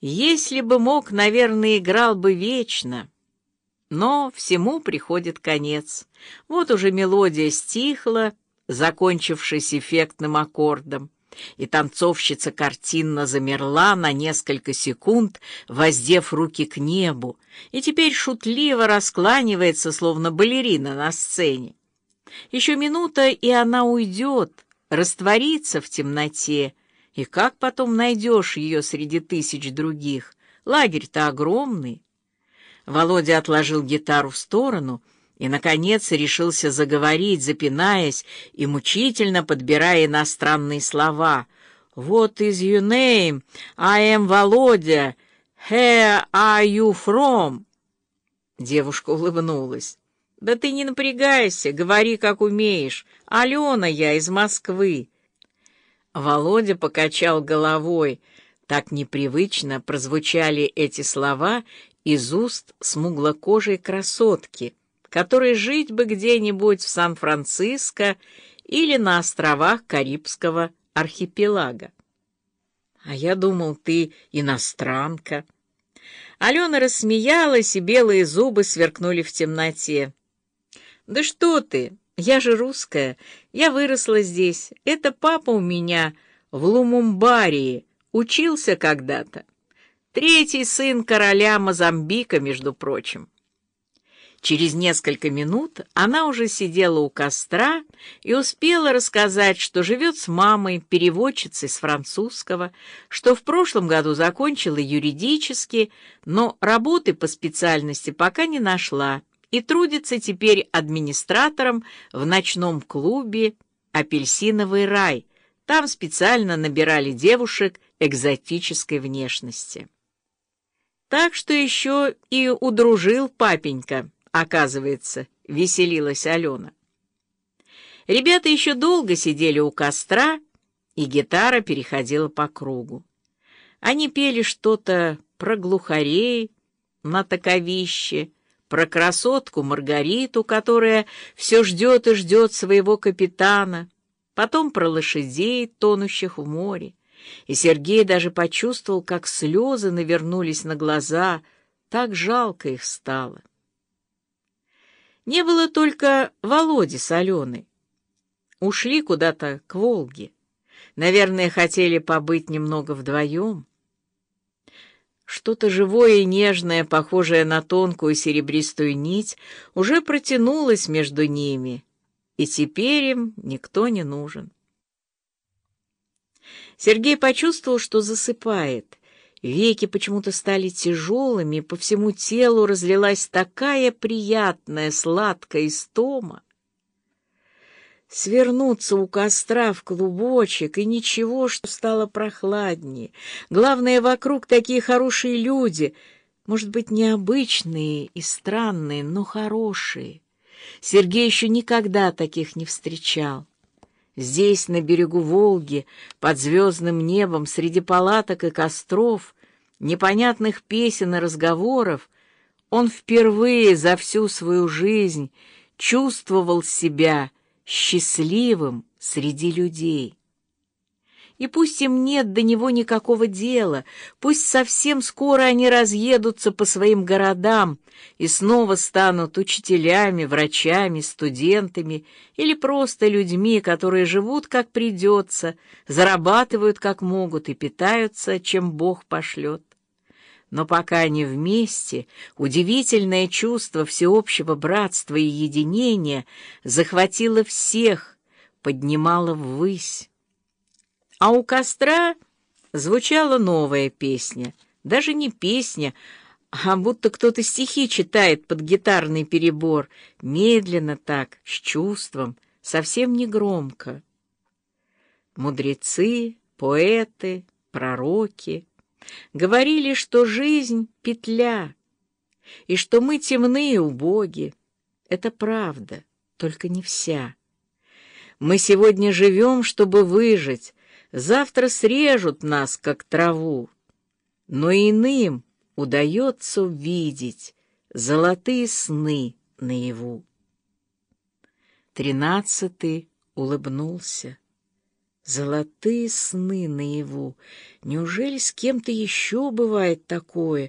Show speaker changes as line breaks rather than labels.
Если бы мог, наверное, играл бы вечно. Но всему приходит конец. Вот уже мелодия стихла, закончившись эффектным аккордом, и танцовщица картинно замерла на несколько секунд, воздев руки к небу, и теперь шутливо раскланивается, словно балерина на сцене. Еще минута, и она уйдет, растворится в темноте, и как потом найдешь ее среди тысяч других? Лагерь-то огромный. Володя отложил гитару в сторону и, наконец, решился заговорить, запинаясь и мучительно подбирая иностранные слова. «What is your name? I am Володя. Where are you from?» Девушка улыбнулась. «Да ты не напрягайся, говори, как умеешь. Алена я из Москвы». Володя покачал головой. Так непривычно прозвучали эти слова из уст смуглокожей красотки, которой жить бы где-нибудь в Сан-Франциско или на островах Карибского архипелага. «А я думал, ты иностранка». Алена рассмеялась, и белые зубы сверкнули в темноте. «Да что ты! Я же русская. Я выросла здесь. Это папа у меня в Лумумбарии. Учился когда-то. Третий сын короля Мозамбика, между прочим». Через несколько минут она уже сидела у костра и успела рассказать, что живет с мамой, переводчицей с французского, что в прошлом году закончила юридически, но работы по специальности пока не нашла и трудится теперь администратором в ночном клубе «Апельсиновый рай». Там специально набирали девушек экзотической внешности. Так что еще и удружил папенька, оказывается, веселилась Алена. Ребята еще долго сидели у костра, и гитара переходила по кругу. Они пели что-то про глухарей на таковище, про красотку Маргариту, которая все ждет и ждет своего капитана, потом про лошадей, тонущих в море. И Сергей даже почувствовал, как слезы навернулись на глаза, так жалко их стало. Не было только Володи с Аленой. Ушли куда-то к Волге. Наверное, хотели побыть немного вдвоем. Что-то живое и нежное, похожее на тонкую серебристую нить, уже протянулось между ними, и теперь им никто не нужен. Сергей почувствовал, что засыпает. Веки почему-то стали тяжелыми, по всему телу разлилась такая приятная сладкая истома свернуться у костра в клубочек, и ничего, что стало прохладнее. Главное, вокруг такие хорошие люди, может быть, необычные и странные, но хорошие. Сергей еще никогда таких не встречал. Здесь, на берегу Волги, под звездным небом, среди палаток и костров, непонятных песен и разговоров, он впервые за всю свою жизнь чувствовал себя счастливым среди людей. И пусть им нет до него никакого дела, пусть совсем скоро они разъедутся по своим городам и снова станут учителями, врачами, студентами или просто людьми, которые живут как придется, зарабатывают как могут и питаются, чем Бог пошлет. Но пока они вместе, удивительное чувство всеобщего братства и единения захватило всех, поднимало ввысь. А у костра звучала новая песня. Даже не песня, а будто кто-то стихи читает под гитарный перебор, медленно так, с чувством, совсем не громко. Мудрецы, поэты, пророки — Говорили, что жизнь — петля, и что мы темные убоги. Это правда, только не вся. Мы сегодня живем, чтобы выжить, завтра срежут нас, как траву. Но иным удается увидеть золотые сны наяву. Тринадцатый улыбнулся. Золотые сны наяву. Неужели с кем-то еще бывает такое?